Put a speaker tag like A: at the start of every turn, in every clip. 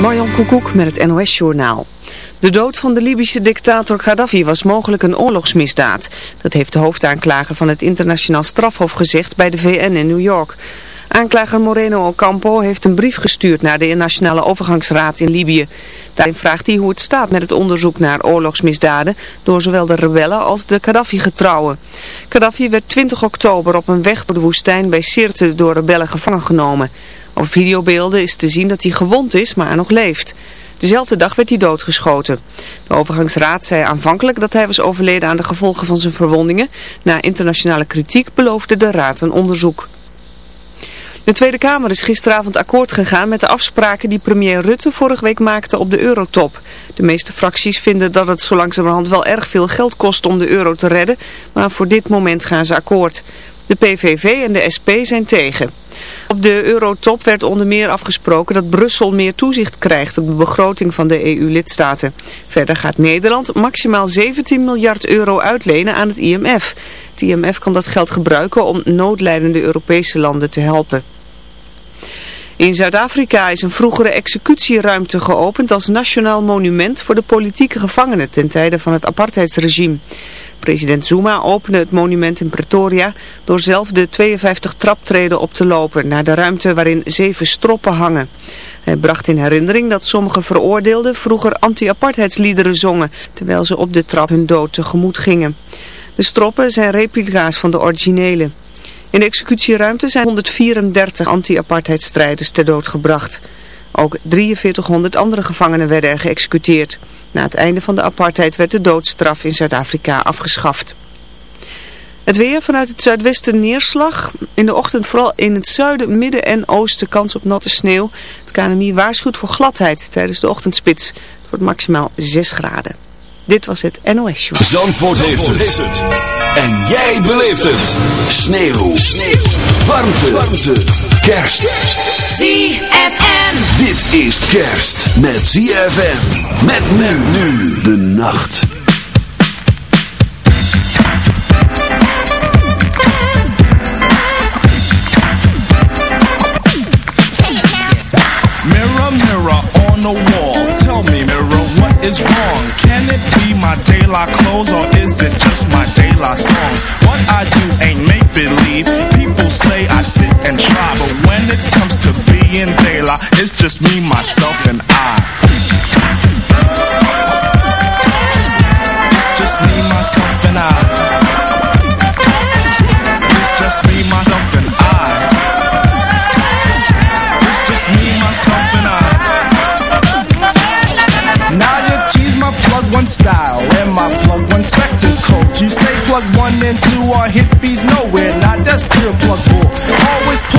A: Marjan Koekoek met het NOS-journaal. De dood van de Libische dictator Gaddafi was mogelijk een oorlogsmisdaad. Dat heeft de hoofdaanklager van het internationaal strafhof gezegd bij de VN in New York. Aanklager Moreno Ocampo heeft een brief gestuurd naar de Nationale Overgangsraad in Libië. Daarin vraagt hij hoe het staat met het onderzoek naar oorlogsmisdaden door zowel de rebellen als de Gaddafi-getrouwen. Gaddafi werd 20 oktober op een weg door de woestijn bij Sirte door rebellen gevangen genomen. Op videobeelden is te zien dat hij gewond is, maar nog leeft. Dezelfde dag werd hij doodgeschoten. De overgangsraad zei aanvankelijk dat hij was overleden aan de gevolgen van zijn verwondingen. Na internationale kritiek beloofde de raad een onderzoek. De Tweede Kamer is gisteravond akkoord gegaan met de afspraken die premier Rutte vorige week maakte op de eurotop. De meeste fracties vinden dat het zo langzamerhand wel erg veel geld kost om de euro te redden, maar voor dit moment gaan ze akkoord. De PVV en de SP zijn tegen. Op de eurotop werd onder meer afgesproken dat Brussel meer toezicht krijgt op de begroting van de EU-lidstaten. Verder gaat Nederland maximaal 17 miljard euro uitlenen aan het IMF. Het IMF kan dat geld gebruiken om noodlijdende Europese landen te helpen. In Zuid-Afrika is een vroegere executieruimte geopend als nationaal monument voor de politieke gevangenen ten tijde van het apartheidsregime. President Zuma opende het monument in Pretoria door zelf de 52 traptreden op te lopen naar de ruimte waarin zeven stroppen hangen. Hij bracht in herinnering dat sommige veroordeelden vroeger anti-apartheidsliederen zongen, terwijl ze op de trap hun dood tegemoet gingen. De stroppen zijn replica's van de originele. In de executieruimte zijn 134 anti-apartheidstrijders ter dood gebracht. Ook 4300 andere gevangenen werden er geëxecuteerd. Na het einde van de apartheid werd de doodstraf in Zuid-Afrika afgeschaft. Het weer vanuit het zuidwesten neerslag. In de ochtend vooral in het zuiden, midden en oosten kans op natte sneeuw. Het KNMI waarschuwt voor gladheid tijdens de ochtendspits. Het wordt maximaal 6 graden. Dit was het NOS Show.
B: Zandvoort, heeft, het. En jij beleeft het. Sneeuw. Sneeuw. Warmte. Warmte. Kerst.
C: ZFM.
B: Dit is kerst met ZFM. Met men nu de nacht.
D: Mirror, mirror on the wall. Tell me, mirror, what is wrong? Can it be my De La clothes or is it just my De La song? What I do ain't make believe. People say I sit and try, but when it comes to being De La, it's just me, myself, and I. It's just me, myself, and I. It's just me, myself, and I. It's just me, myself, and I. Now you tease my plug one style and my plug one spectacles. You say plug one and two are hippies nowhere. Not that's pure plug bull.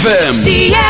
E: ZFM.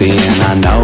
F: and
G: I
H: know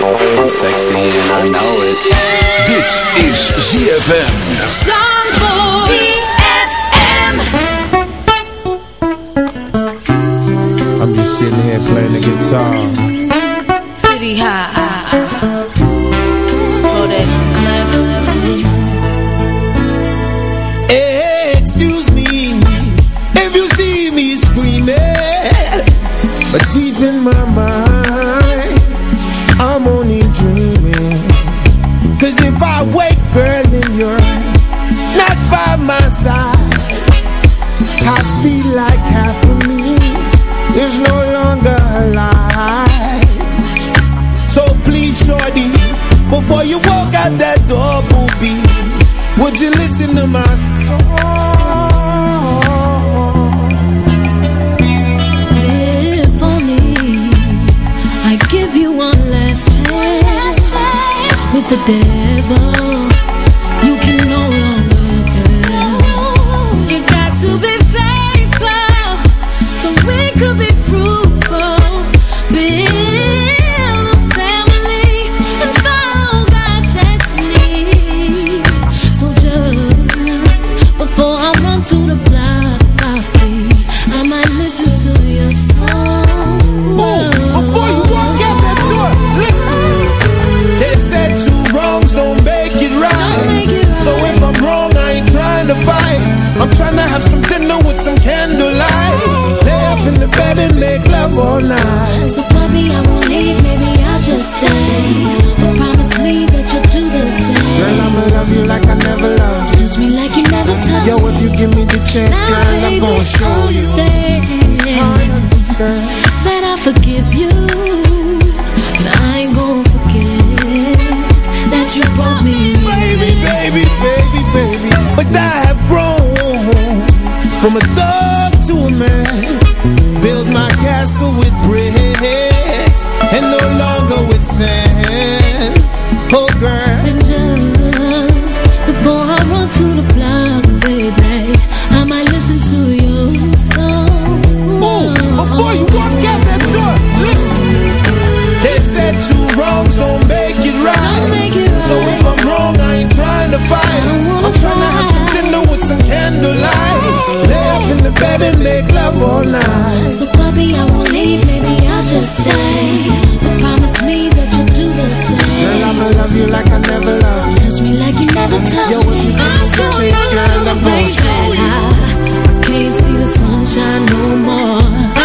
I: sexy and I know it.
J: Dit is ZFM.
E: I'm
K: chance, Now,
E: girl, I'm gonna show you.
K: understand that I forgive you. And I ain't gonna forget that you brought me.
E: Baby, baby, baby, baby. But I have grown from a thug to a man. Build my castle with bricks and no longer with sand. Oh, girl.
K: And just before I run to the block,
E: Before you walk out that door, listen. They said two wrongs don't make it right. So if I'm wrong, I ain't trying to fight. I'm trying to have some dinner with some candlelight. Lay up in the bed and make love all night.
K: So puppy, I won't leave, maybe I'll just stay. Promise me that you'll do the same.
E: Girl, I'ma love you like I never loved you.
K: Touch me like you never touched
E: Yo,
K: me.
E: you give me the chance, girl, I'm gonna show you.
K: I can't see the sunshine no more.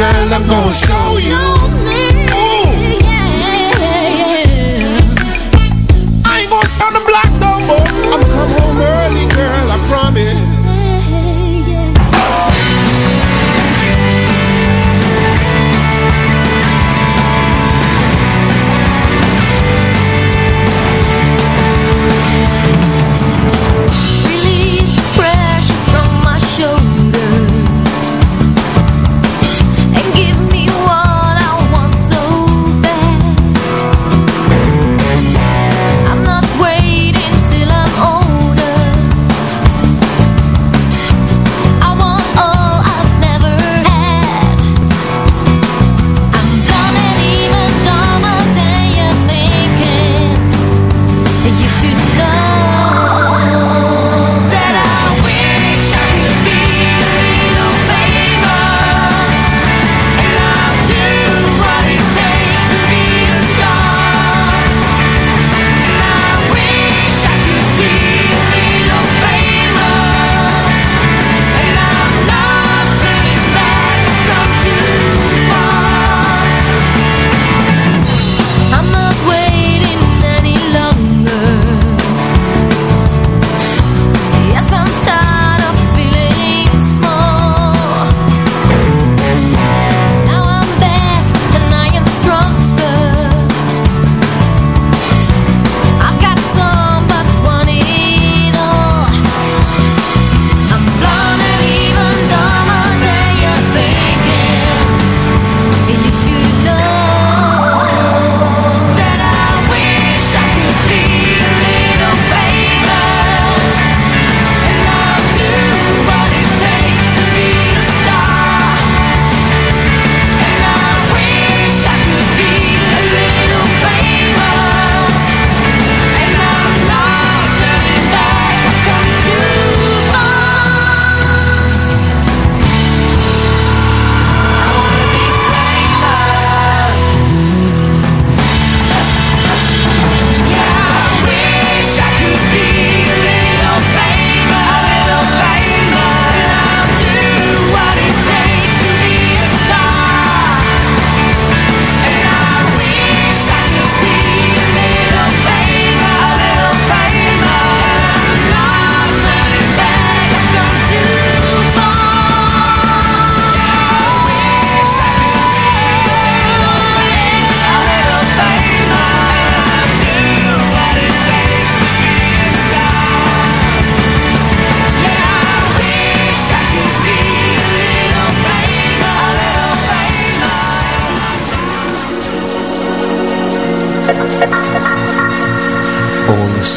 K: girl, I'm gonna show you.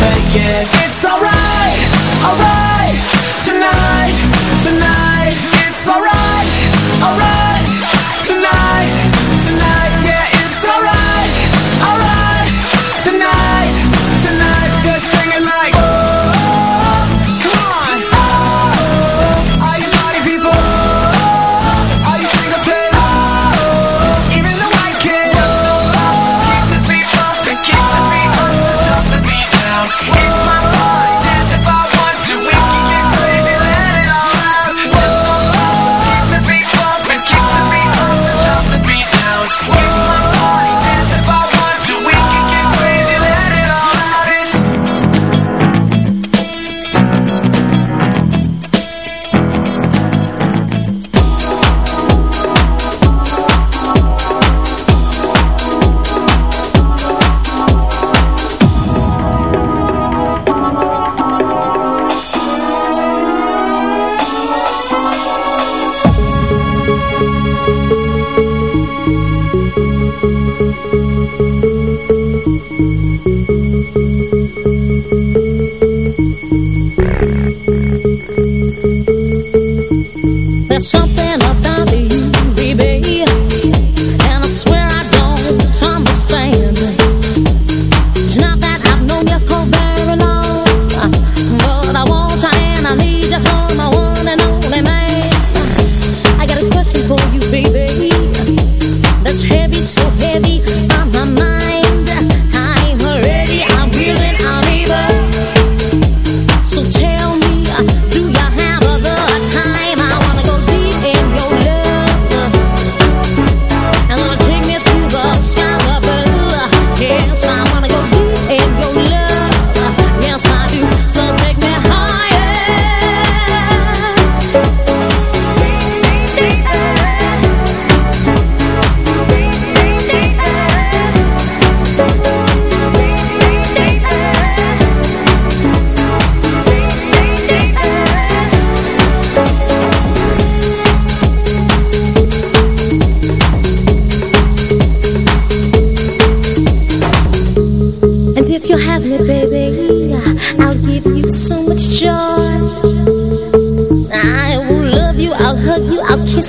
C: fake it.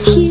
E: Kiss you.